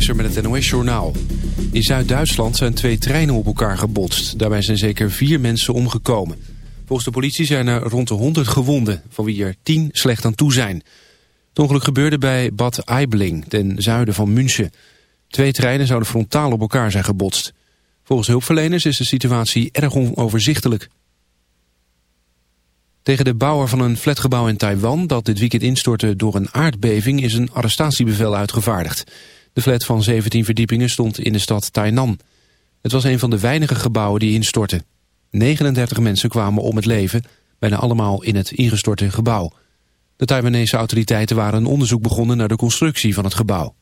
Met het NOS-journaal. In Zuid-Duitsland zijn twee treinen op elkaar gebotst. Daarbij zijn zeker vier mensen omgekomen. Volgens de politie zijn er rond de 100 gewonden, van wie er 10 slecht aan toe zijn. Het ongeluk gebeurde bij Bad Aibling, ten zuiden van München. Twee treinen zouden frontaal op elkaar zijn gebotst. Volgens hulpverleners is de situatie erg onoverzichtelijk. Tegen de bouwer van een flatgebouw in Taiwan dat dit weekend instortte door een aardbeving is een arrestatiebevel uitgevaardigd. De flat van 17 verdiepingen stond in de stad Tainan. Het was een van de weinige gebouwen die instortten. 39 mensen kwamen om het leven, bijna allemaal in het ingestorte gebouw. De Taiwanese autoriteiten waren een onderzoek begonnen naar de constructie van het gebouw.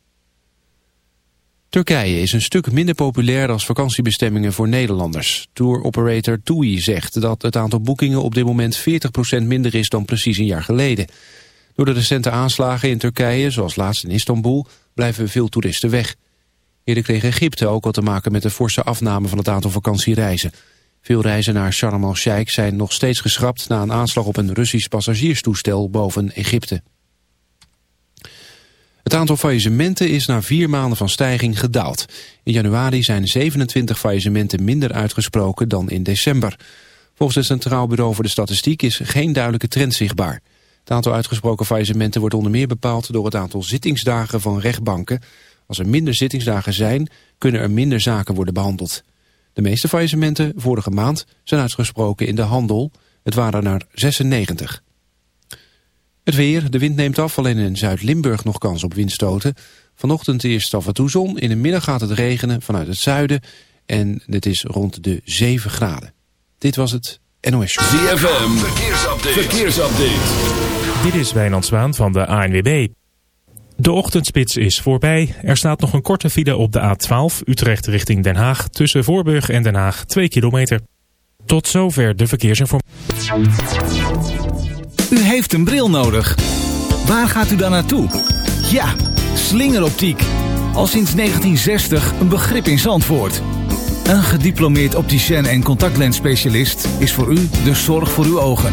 Turkije is een stuk minder populair als vakantiebestemmingen voor Nederlanders. Tour-operator TUI zegt dat het aantal boekingen op dit moment 40% minder is dan precies een jaar geleden. Door de recente aanslagen in Turkije, zoals laatst in Istanbul, blijven veel toeristen weg. Eerder kreeg Egypte ook al te maken met de forse afname van het aantal vakantiereizen. Veel reizen naar Sharm el-Sheikh zijn nog steeds geschrapt na een aanslag op een Russisch passagierstoestel boven Egypte. Het aantal faillissementen is na vier maanden van stijging gedaald. In januari zijn 27 faillissementen minder uitgesproken dan in december. Volgens het Centraal Bureau voor de Statistiek is geen duidelijke trend zichtbaar. Het aantal uitgesproken faillissementen wordt onder meer bepaald door het aantal zittingsdagen van rechtbanken. Als er minder zittingsdagen zijn, kunnen er minder zaken worden behandeld. De meeste faillissementen vorige maand zijn uitgesproken in de handel. Het waren er 96. Het weer, de wind neemt af, alleen in Zuid-Limburg nog kans op windstoten. Vanochtend eerst af en toe zon, in de middag gaat het regenen vanuit het zuiden. En het is rond de 7 graden. Dit was het NOS Show. ZFM, verkeersupdate. verkeersupdate. Dit is Wijnand Zwaan van de ANWB. De ochtendspits is voorbij. Er staat nog een korte file op de A12 Utrecht richting Den Haag... tussen Voorburg en Den Haag 2 kilometer. Tot zover de verkeersinformatie. U heeft een bril nodig. Waar gaat u dan naartoe? Ja, slingeroptiek. Al sinds 1960 een begrip in Zandvoort. Een gediplomeerd opticien en contactlensspecialist is voor u de zorg voor uw ogen.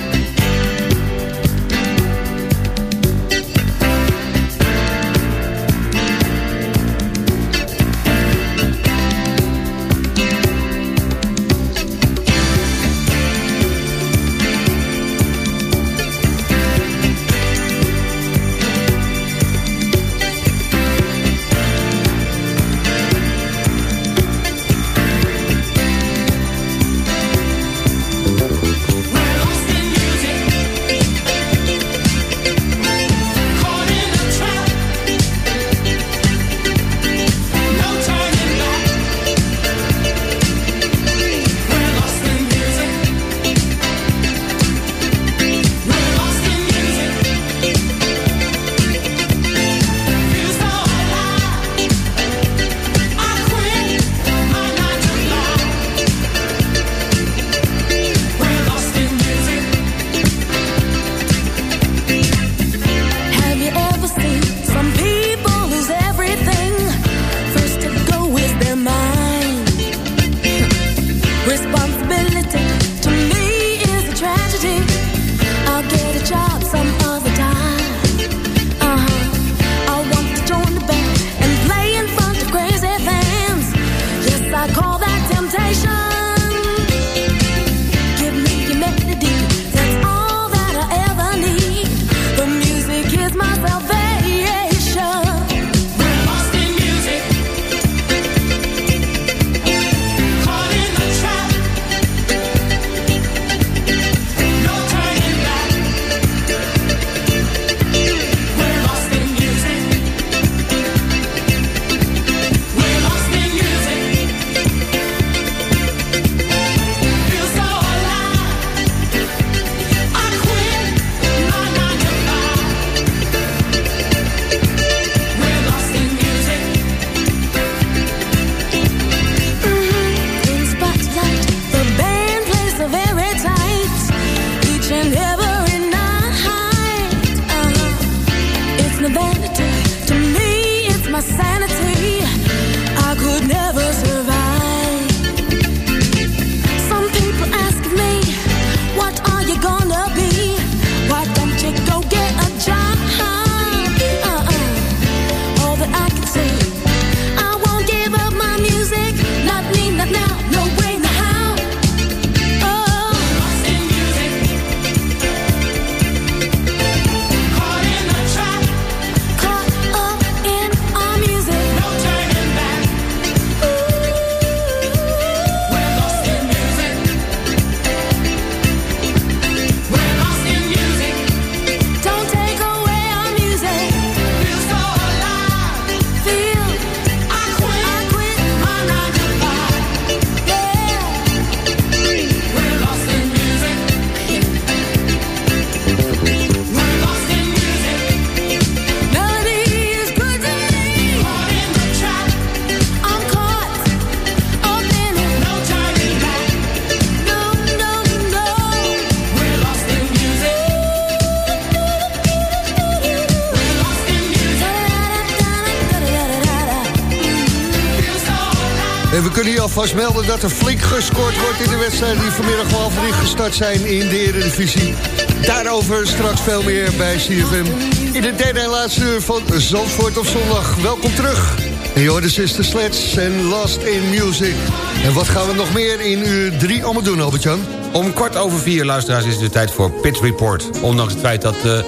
Alvast melden dat er flink gescoord wordt in de wedstrijden... die vanmiddag half drie gestart zijn in de Eredivisie. Daarover straks veel meer bij CFM. In de derde en laatste uur van Zandvoort op zondag. Welkom terug. En joh, de Sister Sleds en Lost in Music. En wat gaan we nog meer in uur drie allemaal doen, Albert-Jan? Om kwart over vier, luisteraars, is het de tijd voor Pit Report. Ondanks het feit dat... Uh,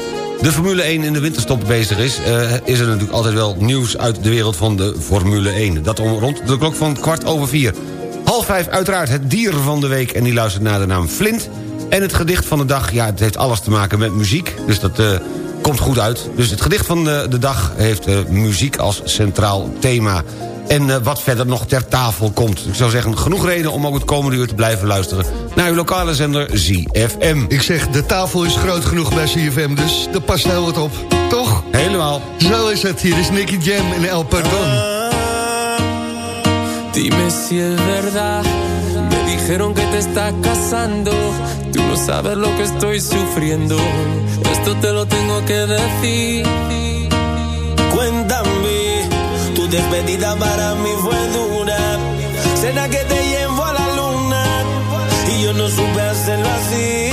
de Formule 1 in de winterstop bezig is... Uh, is er natuurlijk altijd wel nieuws uit de wereld van de Formule 1. Dat om rond de klok van kwart over vier. Half vijf uiteraard het dier van de week... en die luistert naar de naam Flint. En het gedicht van de dag, ja, het heeft alles te maken met muziek. Dus dat uh, komt goed uit. Dus het gedicht van de, de dag heeft muziek als centraal thema en uh, wat verder nog ter tafel komt. Ik zou zeggen, genoeg reden om ook het komende uur te blijven luisteren... naar uw lokale zender ZFM. Ik zeg, de tafel is groot genoeg bij ZFM, dus er past heel wat op. Toch? Helemaal. Zo is het. Hier is Nicky Jam en El Pardon. Dime si es verdad Me dijeron que te estás casando Tú no sabes lo que estoy sufriendo Esto te lo tengo que decir despedida para mí fue dura. Cena que te llevo a la luna y yo no supe hacerlo así.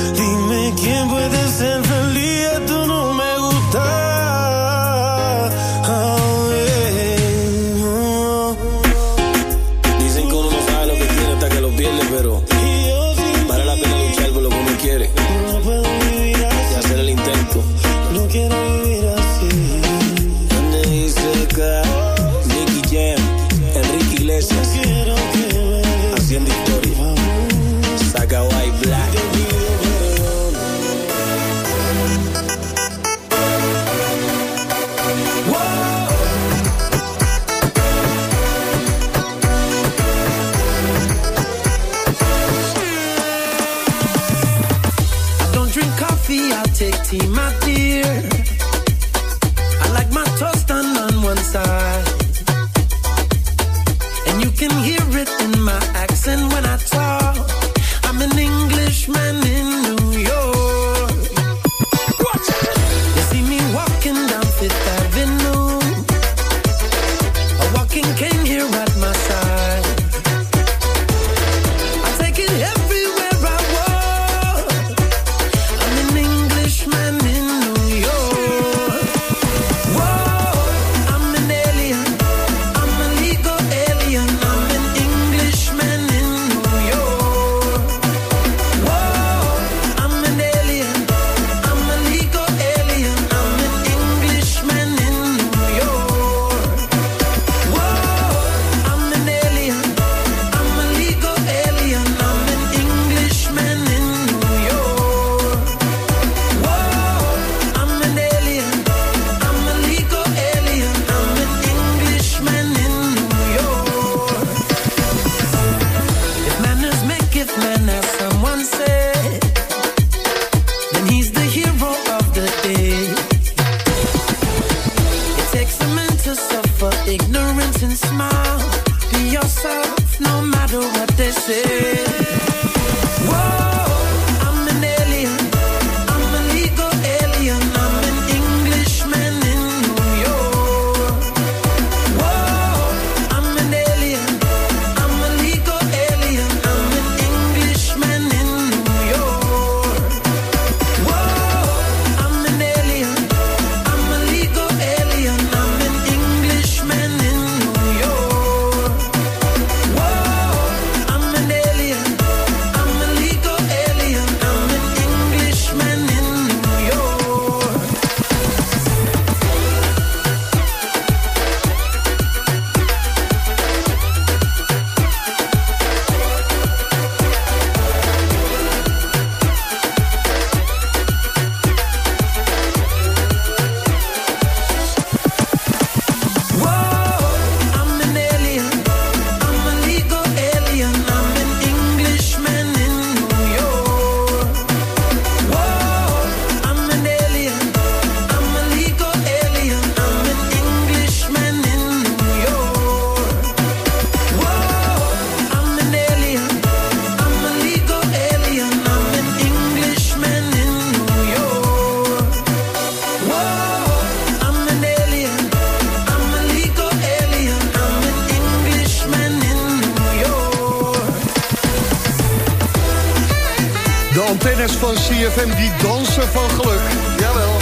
CFM die dansen van geluk. Jawel.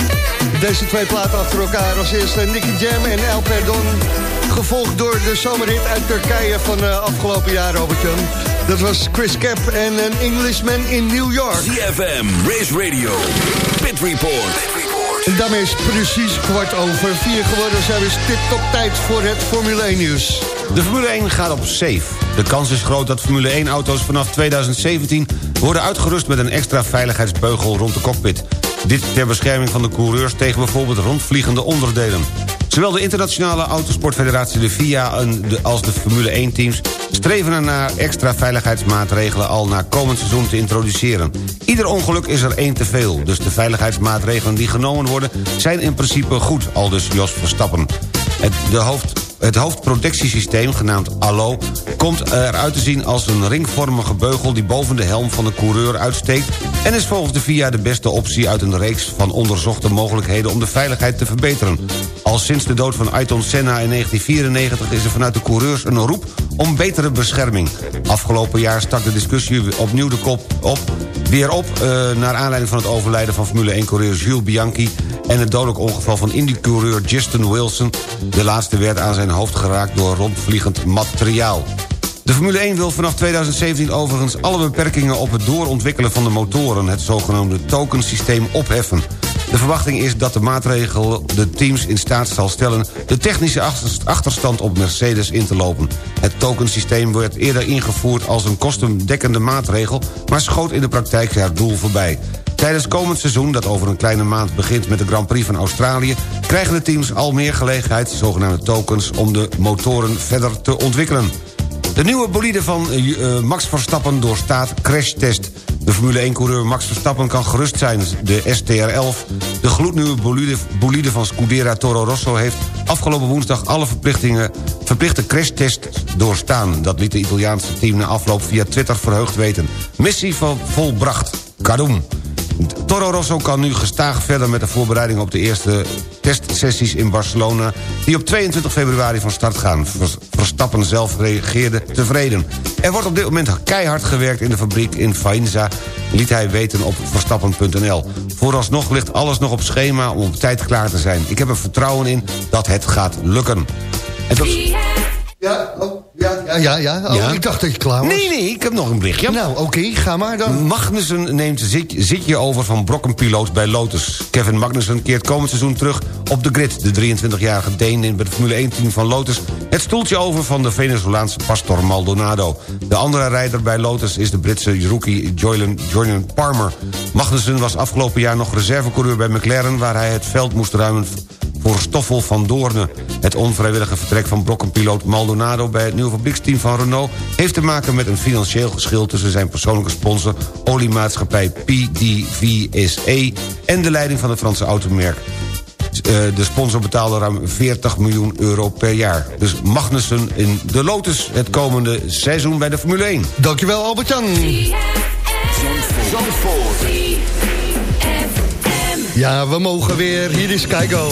Deze twee platen achter elkaar. Als eerste Nicky Jam en El Perdon. Gevolgd door de zomerhit uit Turkije van uh, afgelopen jaar, Robert-Jan. Dat was Chris Cap en een Englishman in New York. CFM, Race Radio, Pit Report. En daarmee is het precies kwart over vier geworden. Zijn we stipt op tijd voor het Formule 1 nieuws. De Formule 1 gaat op safe. De kans is groot dat Formule 1-auto's vanaf 2017 worden uitgerust met een extra veiligheidsbeugel rond de cockpit. Dit ter bescherming van de coureurs tegen bijvoorbeeld rondvliegende onderdelen. Zowel de internationale autosportfederatie de FIA als de Formule 1-teams... streven ernaar extra veiligheidsmaatregelen al na komend seizoen te introduceren. Ieder ongeluk is er één te veel, dus de veiligheidsmaatregelen die genomen worden... zijn in principe goed, aldus Jos Verstappen. Het, de hoofd, het hoofdprotectiesysteem, genaamd ALO... komt eruit te zien als een ringvormige beugel... die boven de helm van de coureur uitsteekt... en is volgens de VIA de beste optie uit een reeks van onderzochte mogelijkheden om de veiligheid te verbeteren. Al sinds de dood van Ayrton Senna in 1994 is er vanuit de coureurs een roep om betere bescherming. Afgelopen jaar stak de discussie opnieuw de kop op, weer op... Uh, naar aanleiding van het overlijden van Formule 1-coureur Jules Bianchi... en het dodelijk ongeval van Indy-coureur Justin Wilson. De laatste werd aan zijn hoofd geraakt door rondvliegend materiaal. De Formule 1 wil vanaf 2017 overigens alle beperkingen op het doorontwikkelen van de motoren... het zogenoemde tokensysteem opheffen. De verwachting is dat de maatregel de teams in staat zal stellen... de technische achterstand op Mercedes in te lopen. Het tokensysteem werd eerder ingevoerd als een kostendekkende maatregel... maar schoot in de praktijk haar doel voorbij. Tijdens komend seizoen, dat over een kleine maand begint met de Grand Prix van Australië... krijgen de teams al meer gelegenheid, zogenaamde tokens... om de motoren verder te ontwikkelen. De nieuwe bolide van uh, Max Verstappen doorstaat crashtest. De Formule 1-coureur Max Verstappen kan gerust zijn. De STR-11, de gloednieuwe bolide, van Scudera Toro Rosso... heeft afgelopen woensdag alle verplichtingen, verplichte crashtests doorstaan. Dat liet de Italiaanse team na afloop via Twitter verheugd weten. Missie volbracht. Kadoem. Toro Rosso kan nu gestaag verder met de voorbereiding op de eerste testsessies in Barcelona... die op 22 februari van start gaan. Verstappen zelf reageerde tevreden. Er wordt op dit moment keihard gewerkt in de fabriek in Faenza... liet hij weten op verstappen.nl. Vooralsnog ligt alles nog op schema om op tijd klaar te zijn. Ik heb er vertrouwen in dat het gaat lukken. En tot... Ja, oh, ja, ja, ja. ja. Oh, Ja? Ik dacht dat je klaar was. Nee, nee, ik heb nog een berichtje. Nou, oké, ga maar dan. Magnussen neemt zit, zitje over van brokkenpiloot bij Lotus. Kevin Magnussen keert komend seizoen terug op de grid. De 23-jarige Deen in het Formule 1-team van Lotus... het stoeltje over van de Venezolaanse Pastor Maldonado. De andere rijder bij Lotus is de Britse rookie Jordan Palmer. Magnussen was afgelopen jaar nog reservecoureur bij McLaren... waar hij het veld moest ruimen voor Stoffel van Doorne. Het onvrijwillige vertrek van brokkenpiloot Maldonado... bij het nieuwe fabrieksteam van Renault... heeft te maken met een financieel geschil... tussen zijn persoonlijke sponsor oliemaatschappij PDVSE... en de leiding van het Franse automerk. Eh, De sponsor betaalde ruim 40 miljoen euro per jaar. Dus Magnussen in de Lotus het komende seizoen bij de Formule 1. Dankjewel Albert-Jan. Ja, we mogen weer. Hier is Keigo.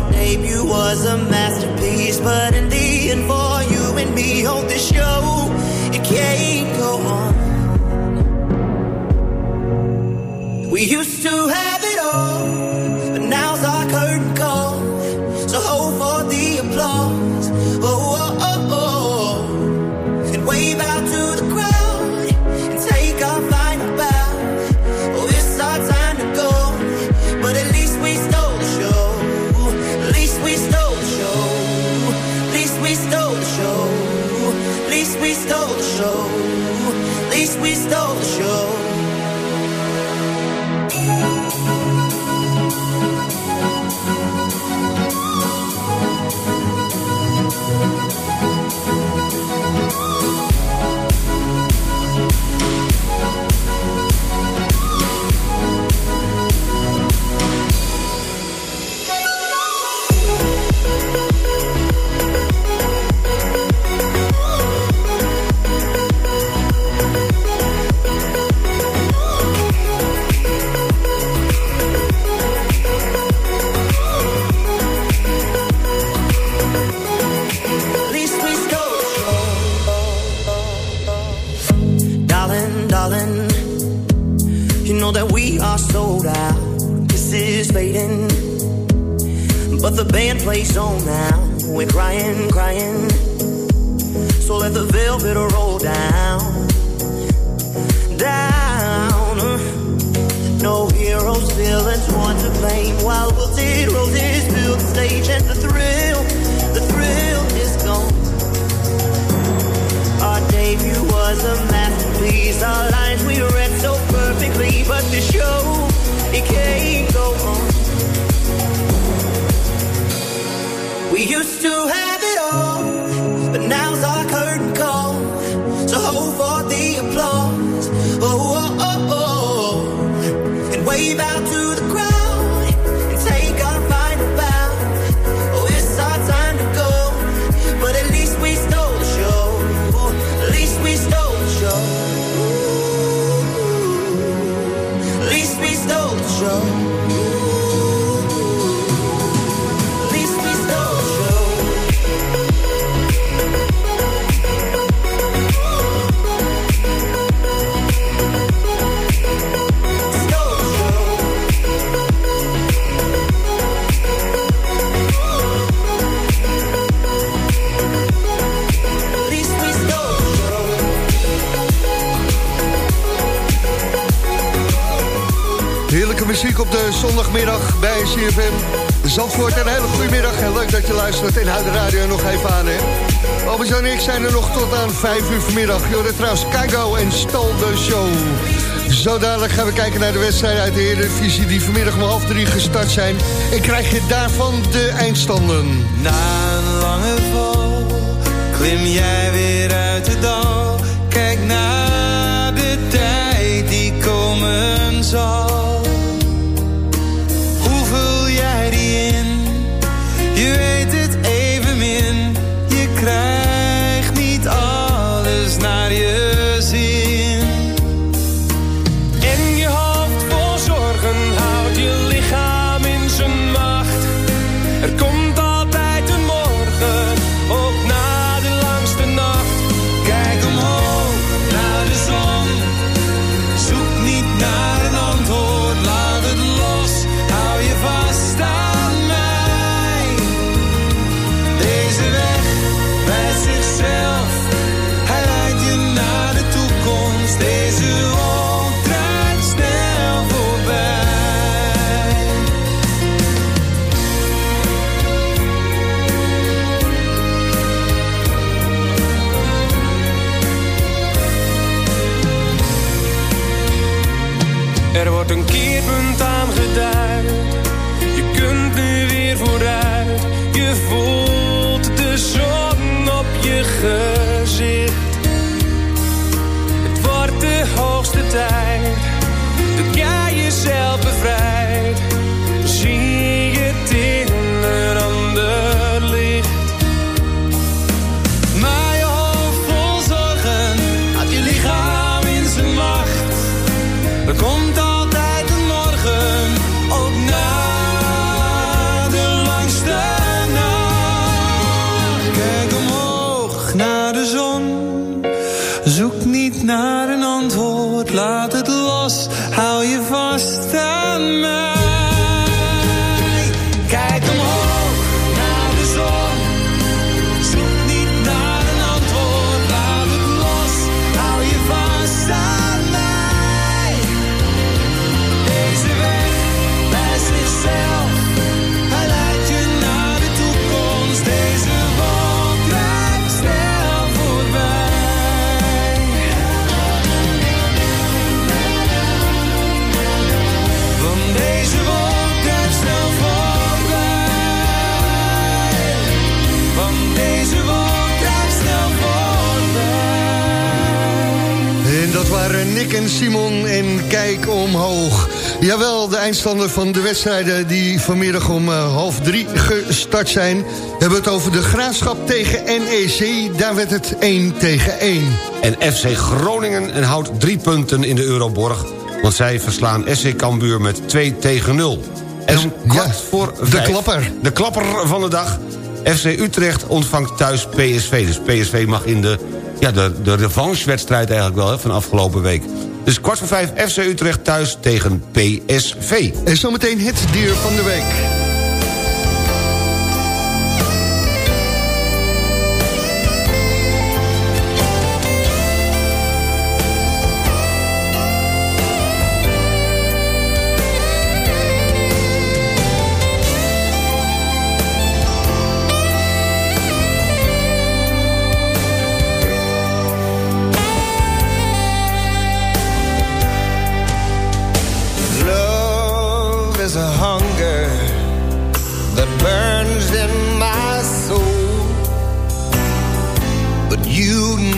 Our debut was a masterpiece, but in the end, for you and me on this show, it can't go on. We used to have it all, aan 5 uur vanmiddag. Jorden trouwens, Kaigo en Stal de Show. Zo dadelijk gaan we kijken naar de wedstrijd uit de Eredivisie... die vanmiddag om half drie gestart zijn. En krijg je daarvan de eindstanden. Na een lange val klim jij weer uit de dal. Kijk naar de tijd die komen zal. Nick en Simon en Kijk Omhoog. Jawel, de eindstanden van de wedstrijden die vanmiddag om eh, half drie gestart zijn. We hebben het over de graafschap tegen NEC. Daar werd het 1 tegen 1. En FC Groningen en houdt drie punten in de Euroborg... want zij verslaan SC Cambuur met 2 tegen 0. En om kwart voor vijf, klapper. De klapper van de dag. FC Utrecht ontvangt thuis PSV. Dus PSV mag in de, ja, de, de revanche-wedstrijd eigenlijk wel hè, van afgelopen week. Dus kwart voor vijf FC Utrecht thuis tegen PSV. En zometeen het dier van de week.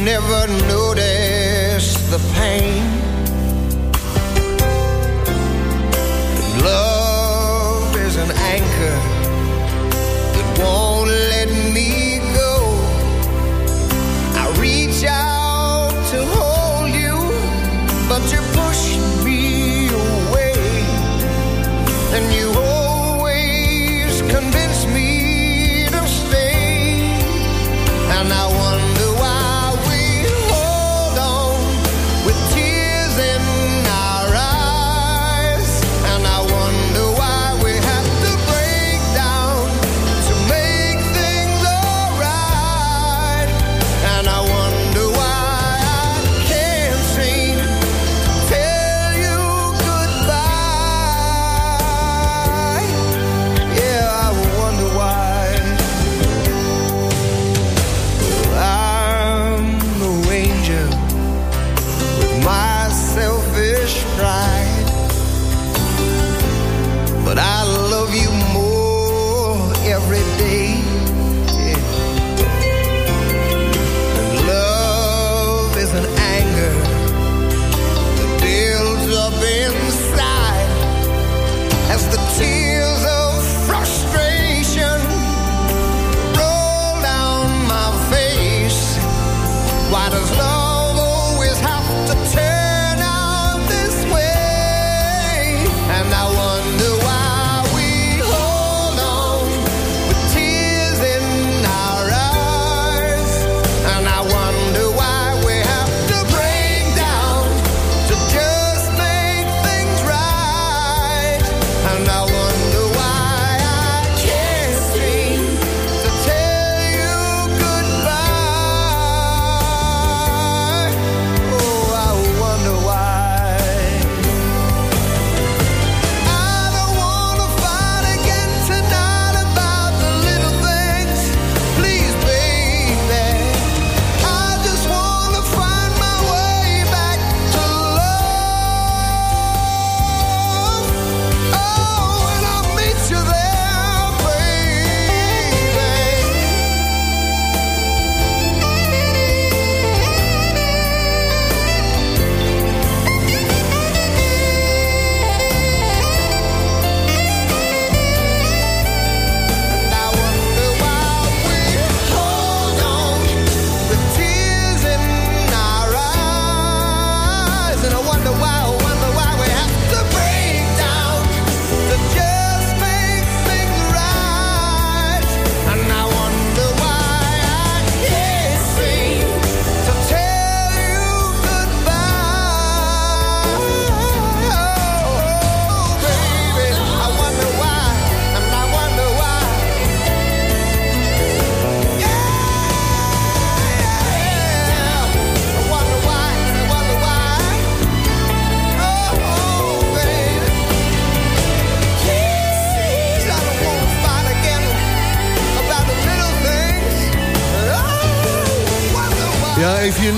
never know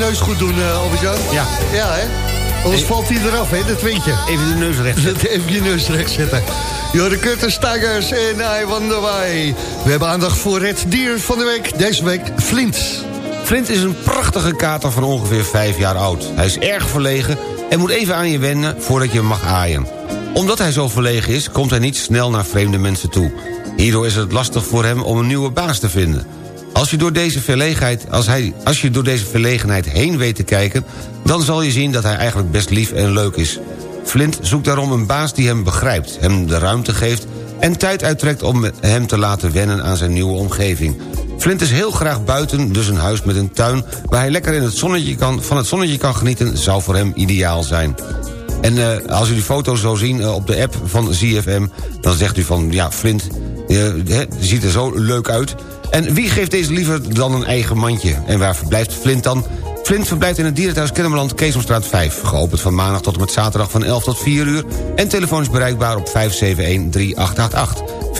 neus goed doen, uh, Albert-Jan. Ja. Ja, hè? Anders valt hij eraf, hè, dat windje. Even de neus recht zetten. Even je neus recht zetten. Jorde Curtis Tigers en I Wonder Why. We hebben aandacht voor het dier van de week. Deze week Flint. Flint is een prachtige kater van ongeveer 5 jaar oud. Hij is erg verlegen en moet even aan je wennen voordat je hem mag aaien. Omdat hij zo verlegen is, komt hij niet snel naar vreemde mensen toe. Hierdoor is het lastig voor hem om een nieuwe baas te vinden. Als je door deze verlegenheid, als hij, als je door deze verlegenheid heen weet te kijken... dan zal je zien dat hij eigenlijk best lief en leuk is. Flint zoekt daarom een baas die hem begrijpt, hem de ruimte geeft... en tijd uittrekt om hem te laten wennen aan zijn nieuwe omgeving. Flint is heel graag buiten, dus een huis met een tuin... waar hij lekker in het zonnetje kan, van het zonnetje kan genieten... zou voor hem ideaal zijn. En uh, als u die foto's zo zien uh, op de app van ZFM... dan zegt u van, ja, Flint uh, ziet er zo leuk uit... En wie geeft deze liever dan een eigen mandje? En waar verblijft Flint dan? Flint verblijft in het dierenthuis Kennemerland, Keesomstraat 5. Geopend van maandag tot en met zaterdag van 11 tot 4 uur. En telefonisch bereikbaar op 571-3888. 571-3888.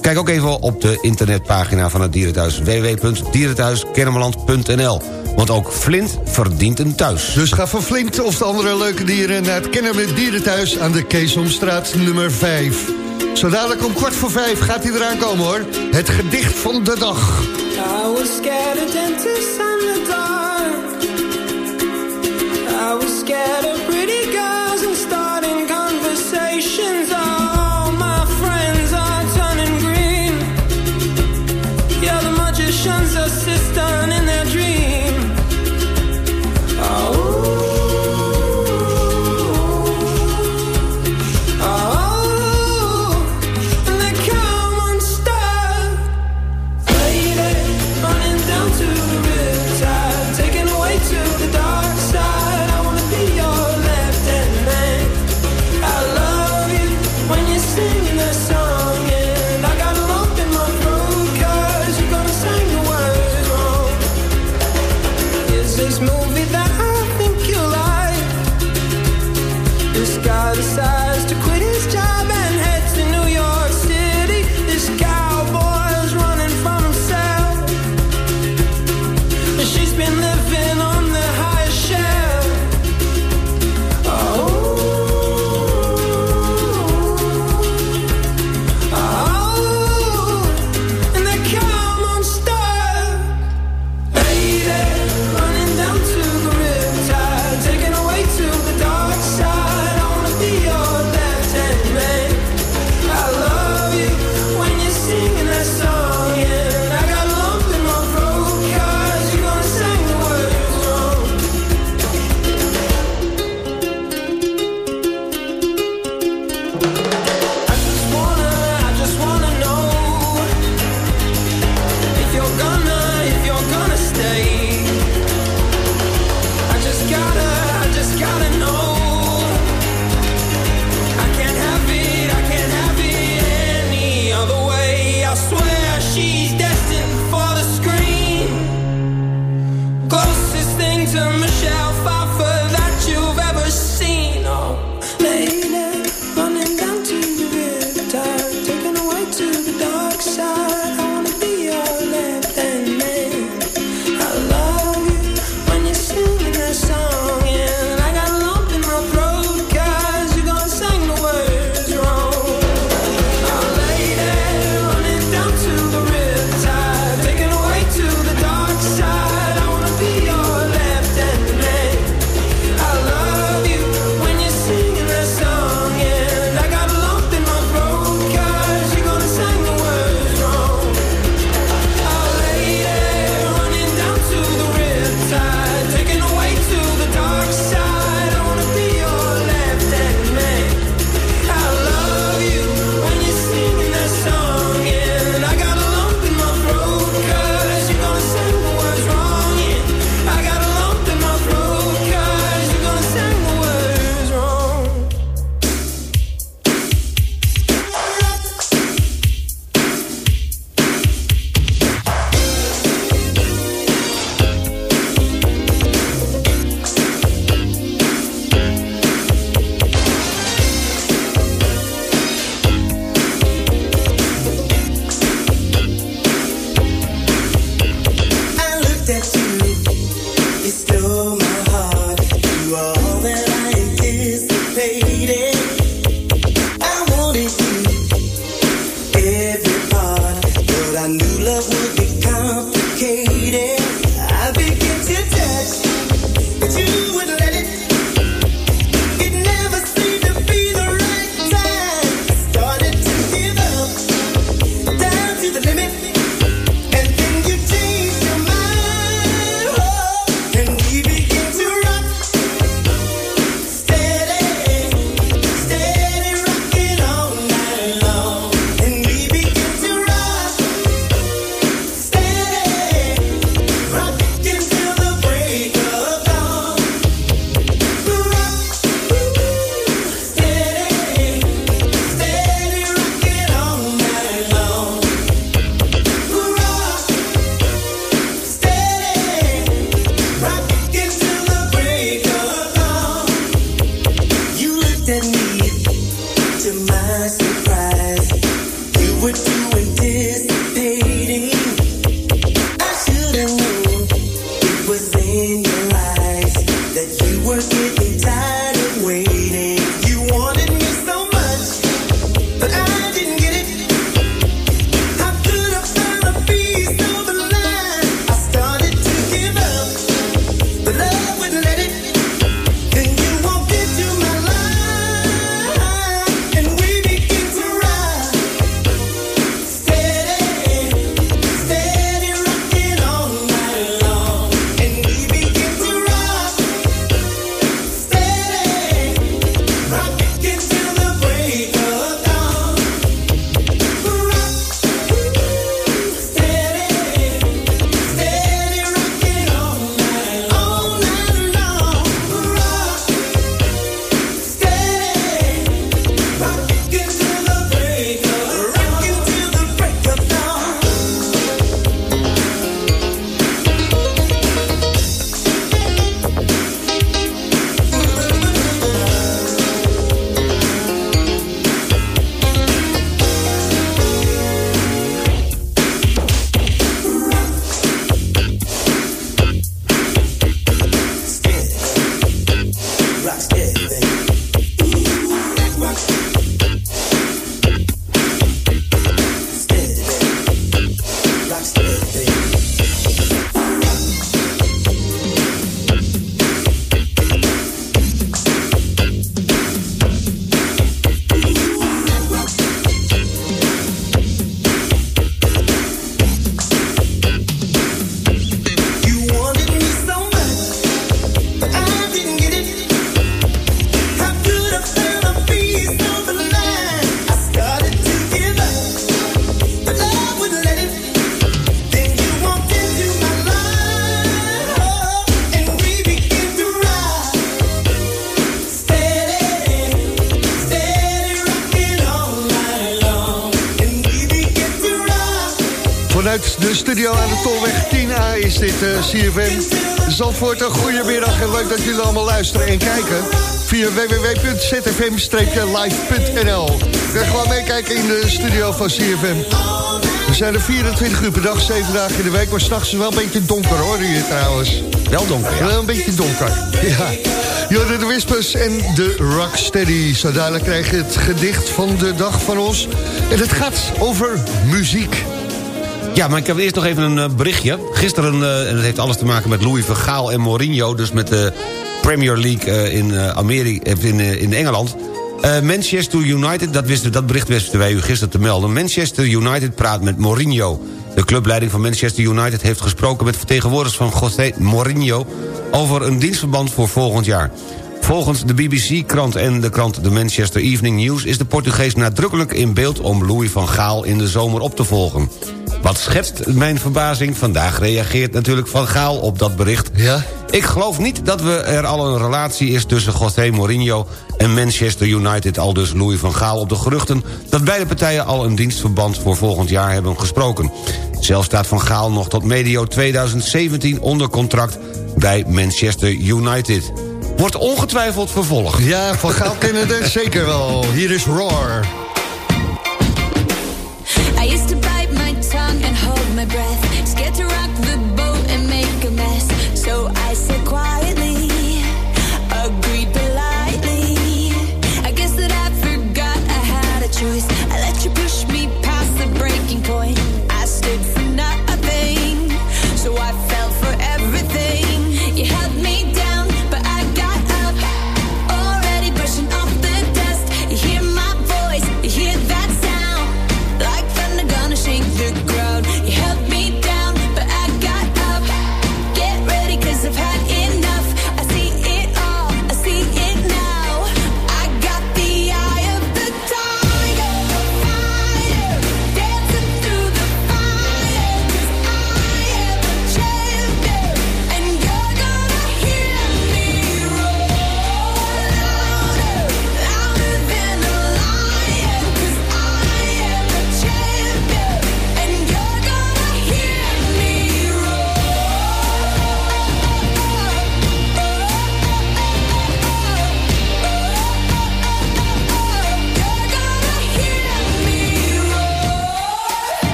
Kijk ook even op de internetpagina van het dierenthuis. www.dierenthuiskennemerland.nl Want ook Flint verdient een thuis. Dus ga van Flint of de andere leuke dieren... naar het Kennemer Dierenthuis aan de Keesomstraat nummer 5. Zo dadelijk om kwart voor vijf gaat hij eraan komen hoor. Het gedicht van de dag. I was scared pretty CFM. Zandvoort, een goedemiddag en leuk dat jullie allemaal luisteren en kijken. Via www.zfm-live.nl Ga gewoon meekijken in de studio van CFM. We zijn er 24 uur per dag, 7 dagen in de week. Maar s'nachts is wel een beetje donker hoor, hier trouwens. Wel donker, ja. Wel een beetje donker, ja. Jorden de Wispers en de Rocksteady. Zo dadelijk krijg je het gedicht van de dag van ons. En het gaat over muziek. Ja, maar ik heb eerst nog even een uh, berichtje. Gisteren, uh, en dat heeft alles te maken met Louis van Gaal en Mourinho... dus met de Premier League uh, in, Amerika, in, in Engeland... Manchester United, dat, wisten, dat bericht wisten wij u gisteren te melden. Manchester United praat met Mourinho. De clubleiding van Manchester United heeft gesproken met vertegenwoordigers van José Mourinho... over een dienstverband voor volgend jaar. Volgens de BBC-krant en de krant The Manchester Evening News... is de Portugees nadrukkelijk in beeld om Louis van Gaal in de zomer op te volgen. Wat schetst mijn verbazing? Vandaag reageert natuurlijk Van Gaal op dat bericht. Ja? Ik geloof niet dat we er al een relatie is tussen José Mourinho en Manchester United. Al dus Louis van Gaal op de geruchten dat beide partijen al een dienstverband voor volgend jaar hebben gesproken. Zelf staat Van Gaal nog tot medio 2017 onder contract bij Manchester United. Wordt ongetwijfeld vervolgd. Ja, Van Gaal kennen het zeker wel. Hier is Roar.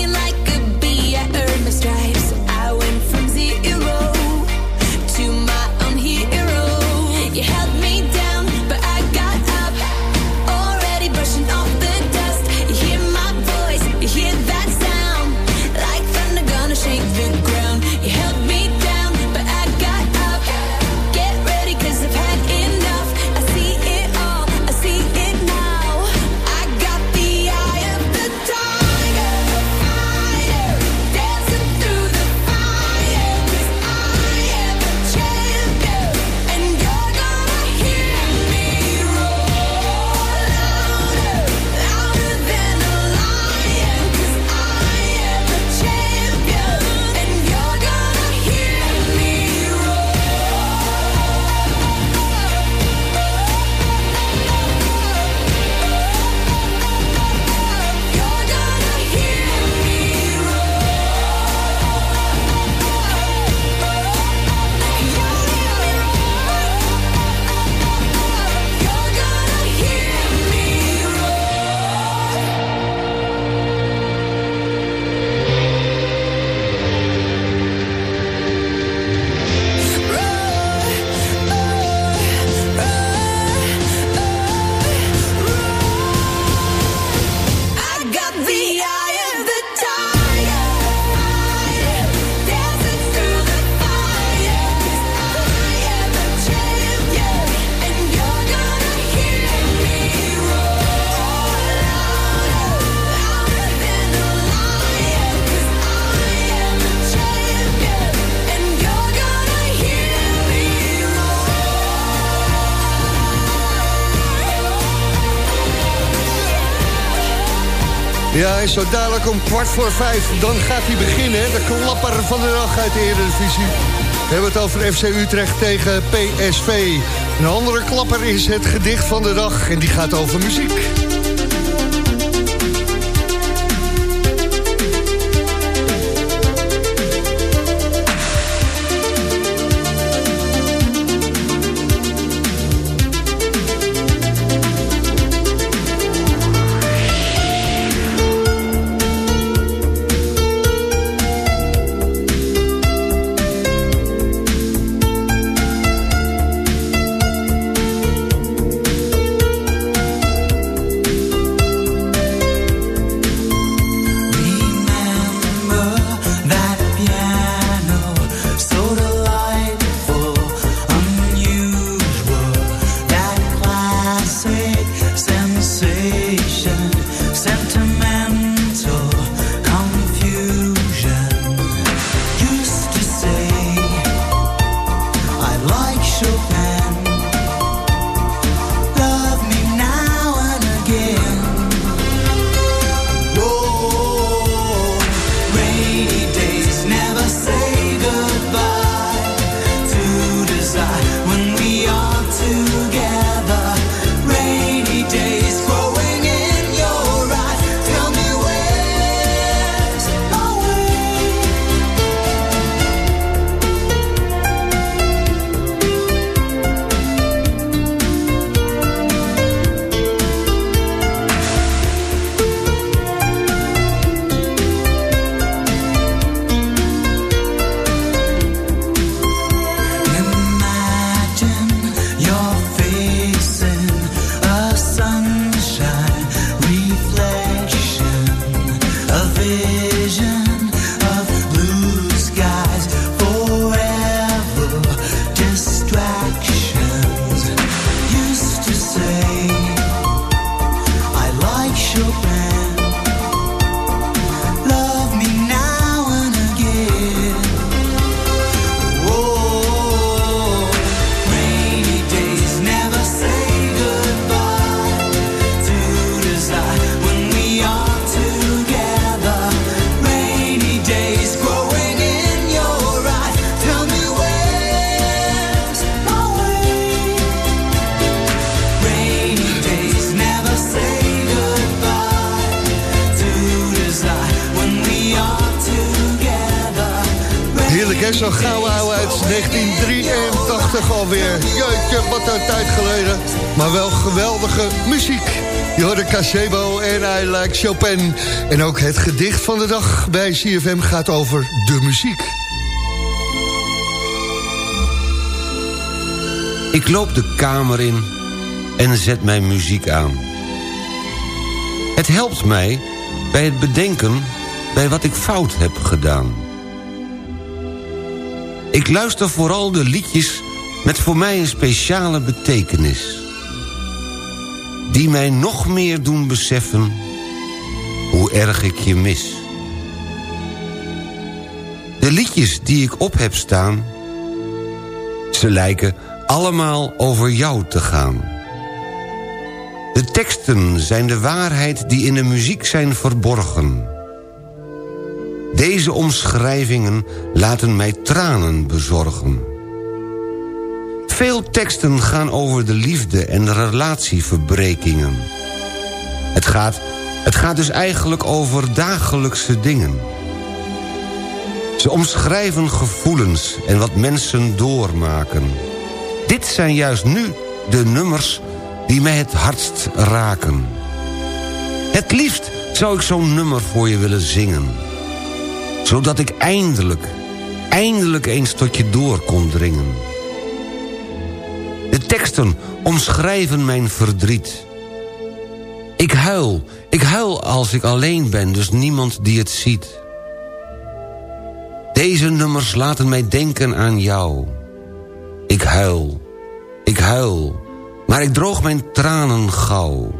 Stinging like Ja, en zo dadelijk om kwart voor vijf, dan gaat hij beginnen. De klapper van de dag uit de Eredivisie. We hebben het over FC Utrecht tegen PSV. Een andere klapper is het gedicht van de dag en die gaat over muziek. Chopin. En ook het gedicht van de dag bij CFM gaat over de muziek. Ik loop de kamer in en zet mijn muziek aan. Het helpt mij bij het bedenken bij wat ik fout heb gedaan. Ik luister vooral de liedjes met voor mij een speciale betekenis. Die mij nog meer doen beseffen hoe erg ik je mis. De liedjes die ik op heb staan... ze lijken allemaal over jou te gaan. De teksten zijn de waarheid die in de muziek zijn verborgen. Deze omschrijvingen laten mij tranen bezorgen. Veel teksten gaan over de liefde en relatieverbrekingen. Het gaat, het gaat dus eigenlijk over dagelijkse dingen. Ze omschrijven gevoelens en wat mensen doormaken. Dit zijn juist nu de nummers die mij het hardst raken. Het liefst zou ik zo'n nummer voor je willen zingen. Zodat ik eindelijk, eindelijk eens tot je door kon dringen. De teksten omschrijven mijn verdriet. Ik huil, ik huil als ik alleen ben, dus niemand die het ziet. Deze nummers laten mij denken aan jou. Ik huil, ik huil, maar ik droog mijn tranen gauw.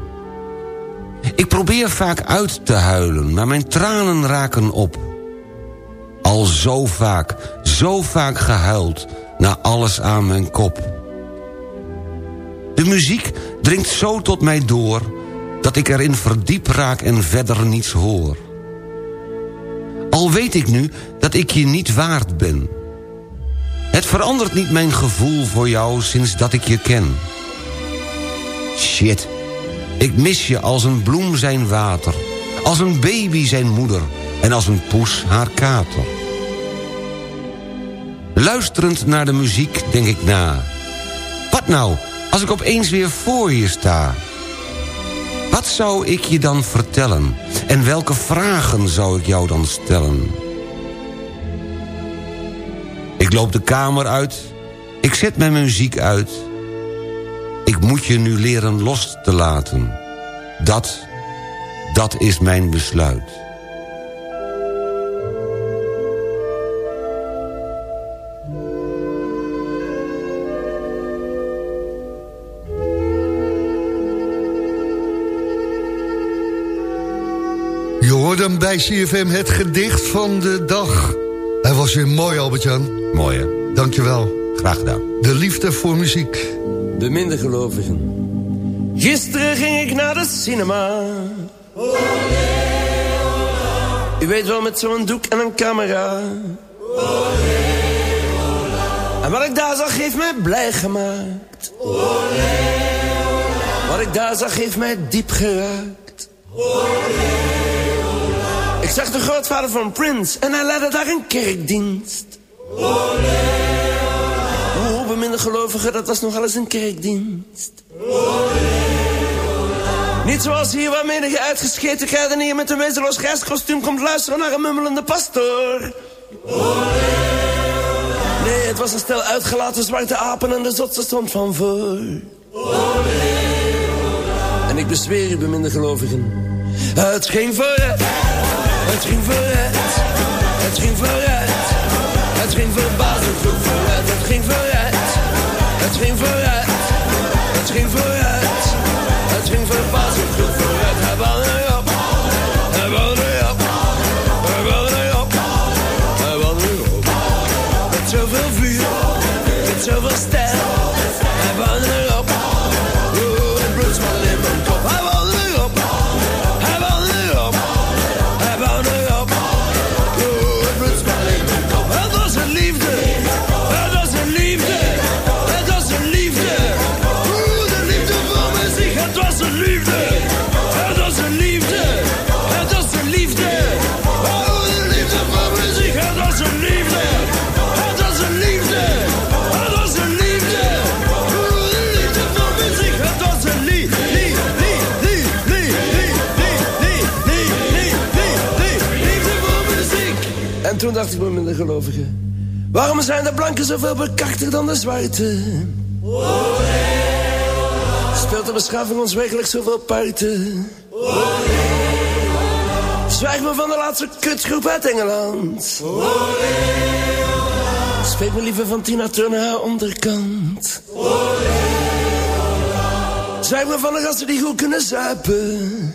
Ik probeer vaak uit te huilen, maar mijn tranen raken op. Al zo vaak, zo vaak gehuild, na alles aan mijn kop. De muziek dringt zo tot mij door... dat ik erin verdiep raak en verder niets hoor. Al weet ik nu dat ik je niet waard ben. Het verandert niet mijn gevoel voor jou sinds dat ik je ken. Shit, ik mis je als een bloem zijn water... als een baby zijn moeder en als een poes haar kater. Luisterend naar de muziek denk ik na. Wat nou als ik opeens weer voor je sta? Wat zou ik je dan vertellen? En welke vragen zou ik jou dan stellen? Ik loop de kamer uit. Ik zet mijn muziek uit. Ik moet je nu leren los te laten. Dat, dat is mijn besluit. Hoorde hem bij CFM het gedicht van de dag. Hij was weer mooi, Albert-Jan. Mooi, hè? Dankjewel. Graag gedaan. De liefde voor muziek. De minder gelovigen. Gisteren ging ik naar de cinema. U weet wel, met zo'n doek en een camera. En wat ik daar zag, heeft mij blij gemaakt. Wat ik daar zag, heeft mij diep geraakt. Ik zag de grootvader van Prince en hij leidde daar een kerkdienst. Hoe beminde gelovigen, dat was nogal eens een kerkdienst. Niet zoals hier waar menige uitgescheten kruidenier met een wezenloos reiskostuum komt luisteren naar een mummelende pastoor. Nee, het was een stel uitgelaten zwarte apen en de zotse stond van voor. En ik bezweer u, beminde gelovigen, het ging vooruit, het ging vooruit, het ging vooruit. Het ging verbazend goed vooruit, het ging vooruit, het ging vooruit, het ging vooruit, toen dacht ik bij minder gelovigen. Waarom zijn de blanken zoveel bekakter dan de zwarte? Speelt de beschaving ons wekelijks zoveel parten? Zwijg me van de laatste kutgroep uit Engeland. Spreek me liever van Tina Turner haar onderkant. Zwijg me van de gasten die goed kunnen zuipen.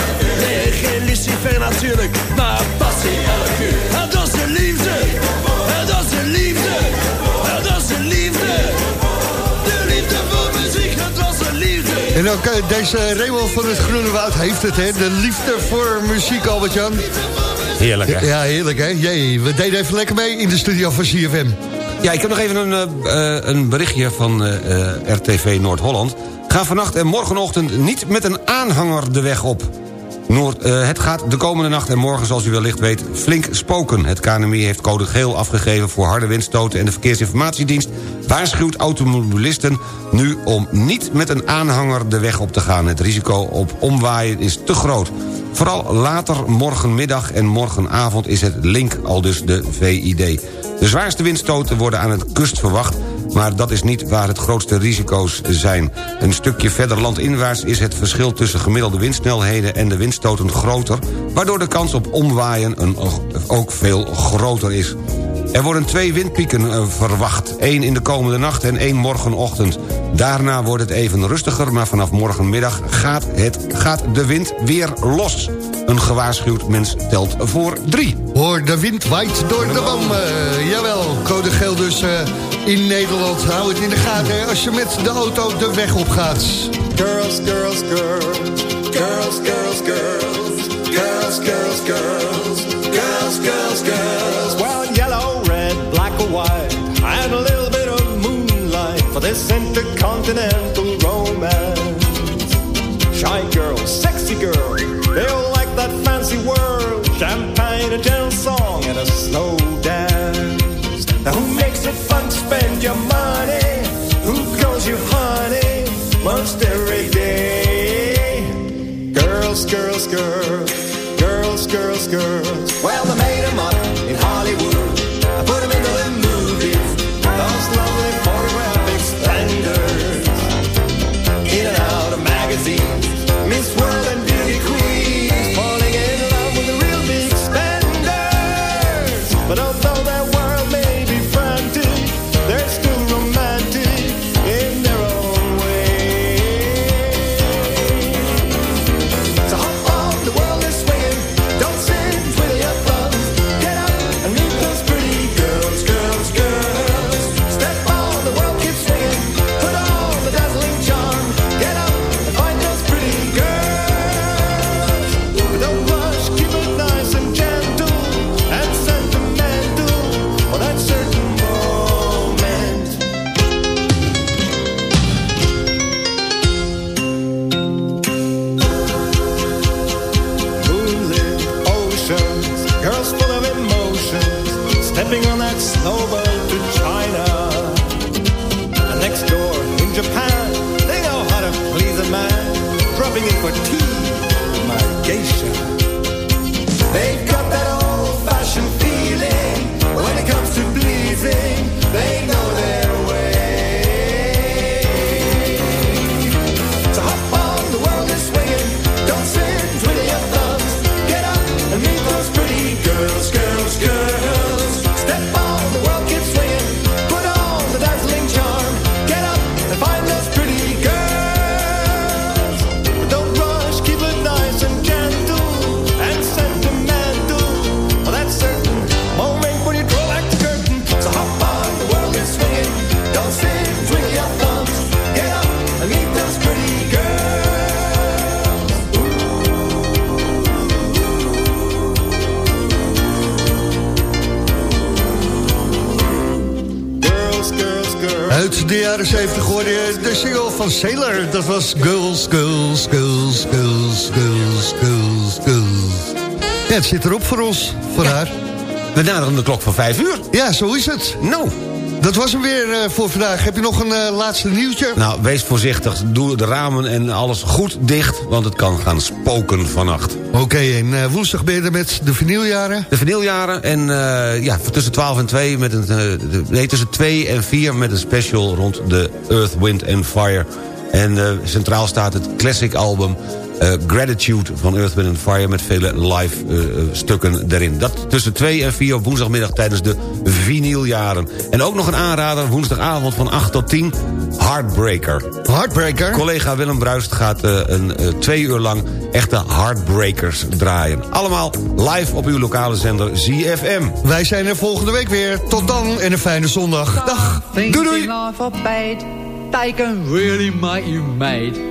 Nee, geen Lucifer natuurlijk, maar passie elk uur. En dat is de liefde, en dat is de liefde, en dat is de liefde. De liefde voor muziek, dat is de liefde. En ook eh, deze Raymond van het Groene Woud heeft het, hè? De liefde voor muziek, Albert-Jan. Heerlijk, hè? Ja, heerlijk, hè? Jee, we deden even lekker mee in de studio van CFM. Ja, ik heb nog even een, eh, eh, een berichtje van eh, eh, RTV Noord-Holland. Ga vannacht en morgenochtend niet met een aanhanger de weg op. Noord, eh, het gaat de komende nacht en morgen, zoals u wellicht weet, flink spoken. Het KNMI heeft code geel afgegeven voor harde windstoten... en de Verkeersinformatiedienst waarschuwt automobilisten nu om niet met een aanhanger de weg op te gaan. Het risico op omwaaien is te groot. Vooral later morgenmiddag en morgenavond is het link, al dus de VID. De zwaarste windstoten worden aan de kust verwacht... maar dat is niet waar het grootste risico's zijn. Een stukje verder landinwaarts is het verschil tussen gemiddelde windsnelheden... en de windstoten groter, waardoor de kans op omwaaien een, ook veel groter is. Er worden twee windpieken eh, verwacht. één in de komende nacht en één morgenochtend. Daarna wordt het even rustiger, maar vanaf morgenmiddag gaat, het, gaat de wind weer los. Een gewaarschuwd mens telt voor drie. Hoor, de wind waait door de bomen. Jawel, code geel dus eh, in Nederland. Hou het in de gaten hè, als je met de auto de weg op gaat. Girls, girls, girls. Girls, girls, girls. Girls, girls, girls. Girls, girls, girls. Well, yellow, red, black or white. And a little bit of moonlight for this intercontinental romance. Shy girl, sexy girl. They all like that fancy world. Champagne, a gentle song, and a slow dance. Now who makes it fun to spend your money? Who calls you honey most every day? Girls, girls, girls. Girls, girls, girls. Uit de jaren 70 hoorde je de single van Sailor. Dat was Girls, Girls, Girls, Girls, Girls, Girls, Girls. Ja, het zit erop voor ons, voor haar. We naderen de klok van vijf uur. Ja, zo is het. Nou. Dat was hem weer uh, voor vandaag. Heb je nog een uh, laatste nieuwtje? Nou, wees voorzichtig. Doe de ramen en alles goed dicht, want het kan gaan spoken vannacht. Oké, okay, en uh, woensdag ben je er met de vinyljaren? De vinyljaren en ja, tussen 12 en 2 met een... Nee, tussen 2 en 4 met een special rond de Earth, Wind and Fire. En centraal staat het classic album uh, Gratitude van Earth, Wind Fire... met vele live uh, stukken erin. Dat tussen 2 en 4 op woensdagmiddag tijdens de vinyljaren. En ook nog een aanrader, woensdagavond van 8 tot 10... Heartbreaker. Heartbreaker? Collega Willem Bruist gaat uh, een twee uur lang echte Heartbreakers draaien. Allemaal live op uw lokale zender ZFM. Wij zijn er volgende week weer. Tot dan en een fijne zondag. Dag. Doei doei. They can really make you mad.